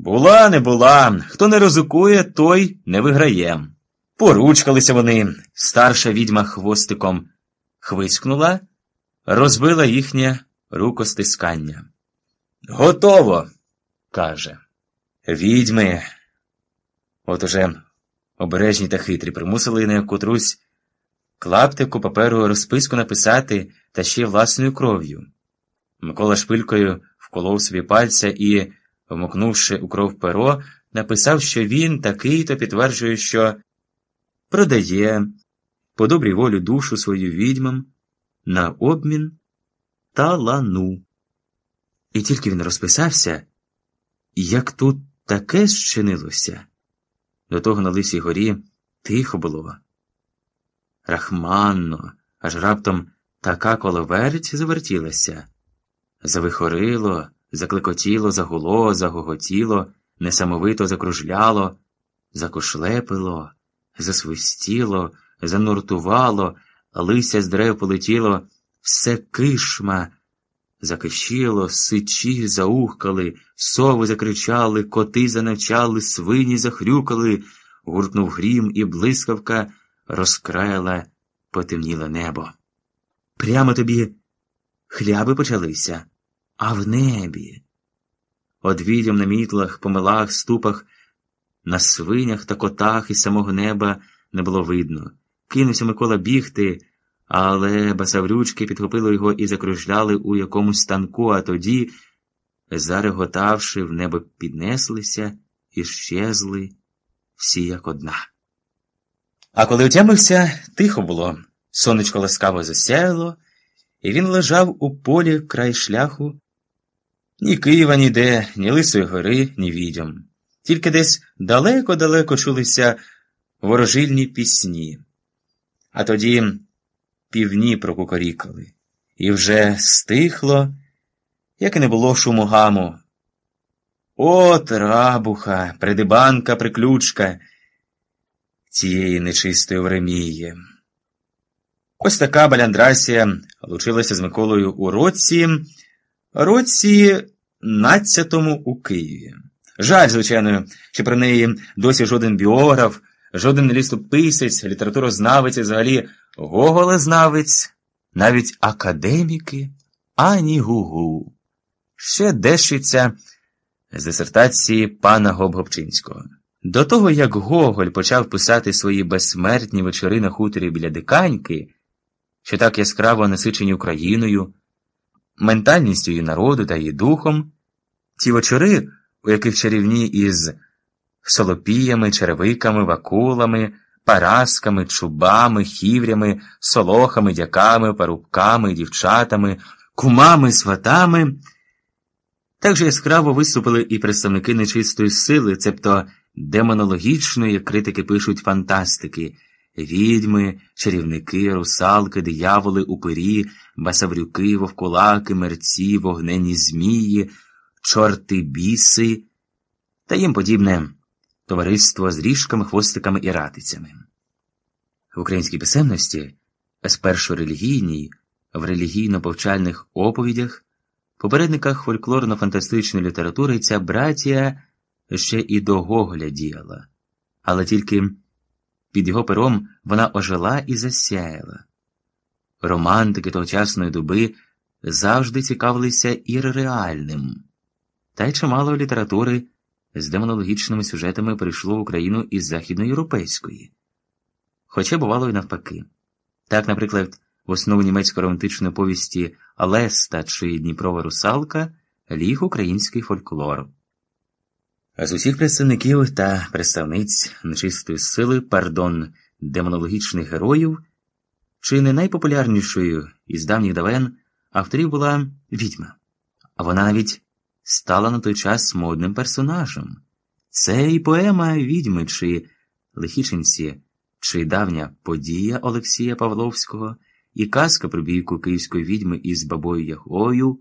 Була, не була. Хто не ризикує, той не виграє. Поручкалися вони. Старша відьма хвостиком хвискнула, розбила їхнє рукостискання. Готово, каже. Відьми. От уже обережні та хитрі примусили на котрусь клаптику паперу розписку написати та ще власною кров'ю. Микола шпилькою вколов собі пальця і, вмокнувши у кров перо, написав, що він такий то підтверджує, що продає по добрій волі душу свою відьмам на обмін талану. І тільки він розписався, як тут таке зчинилося. До того на лисій горі тихо було. Рахманно, аж раптом така коловерть завертілася. Завихорило, заклекотіло, загуло, загоготіло, несамовито закружляло, закошлепило, засвистіло, зануртувало, лися з дерев полетіло, все кишма. Закишіло, сичі заухкали, сови закричали, коти занавчали, свині захрюкали, гуртнув грім, і блискавка розкраяла потемніле небо. Прямо тобі хляби почалися, а в небі. Одвідям на мітлах, помилах, ступах, на свинях та котах із самого неба не було видно. Кинувся Микола бігти, але басаврючки підхопили його і закружляли у якомусь станку, а тоді, зареготавши, в небо піднеслися і щезли всі як одна. А коли отямився, тихо було, сонечко ласкаво засяяло, і він лежав у полі край шляху. Ні Києва ніде, ні Лисої гори, ні відьом. Тільки десь далеко-далеко чулися ворожильні пісні. А тоді півні прокукорікали, і вже стихло, як і не було шуму гаму. От рабуха, придибанка, приключка цієї нечистої Времії. Ось така баляндрасія лучилася з Миколою у році, році надцятому у Києві. Жаль, звичайно, що про неї досі жоден біограф, жоден лістописець, літературознавець і взагалі гоголезнавець, навіть академіки, ані гугу. Ще дещиться з дисертації пана Гобгобчинського. До того, як Гоголь почав писати свої безсмертні вечори на хуторі біля диканьки, що так яскраво насичені Україною, ментальністю її народу та її духом, ті вечори, у яких чарівні із солопіями, черевиками, вакулами, парасками, чубами, хіврями, солохами, дяками, парубками, дівчатами, кумами, сватами, так же яскраво виступили і представники нечистої сили, цебто демонологічної, як критики пишуть, фантастики, відьми, чарівники, русалки, дияволи, упирі, басаврюки, вовкулаки, мерці, вогнені змії, чорти біси та їм подібне товариство з ріжками, хвостиками і ратицями. В українській писемності, спершу релігійній, в релігійно-повчальних оповідях, попередниках фольклорно-фантастичної літератури ця братія ще і до Гоголя діяла, але тільки під його пером вона ожила і засяяла. Романтики тогочасної доби завжди цікавилися ірреальним, та й чимало літератури з демонологічними сюжетами прийшло в Україну із західноєвропейської, хоча бувало й навпаки. Так, наприклад, в основу німецької романтичної повісті Алеста чи Дніпрова русалка ліг український фольклор. З усіх представників та представниць нечистої сили, пардон, демонологічних героїв, чи не найпопулярнішою із давніх давен авторів була відьма, а вона навіть стала на той час модним персонажем. Це і поема відьми, чи лихічинці, чи давня подія Олексія Павловського, і казка про бійку київської відьми із бабою Ягою,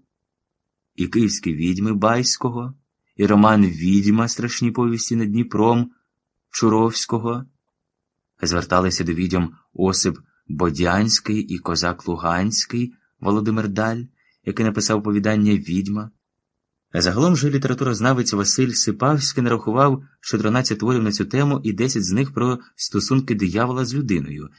і київські відьми Байського, і роман Відьма страшні повісті над Дніпром Чуровського. Зверталися до відьом Осип Бодянський і козак Луганський Володимир Даль, який написав повідання Відьма. Загалом же літературознавець Василь Сипавський нарахував 14 творів на цю тему і 10 з них про стосунки диявола з людиною,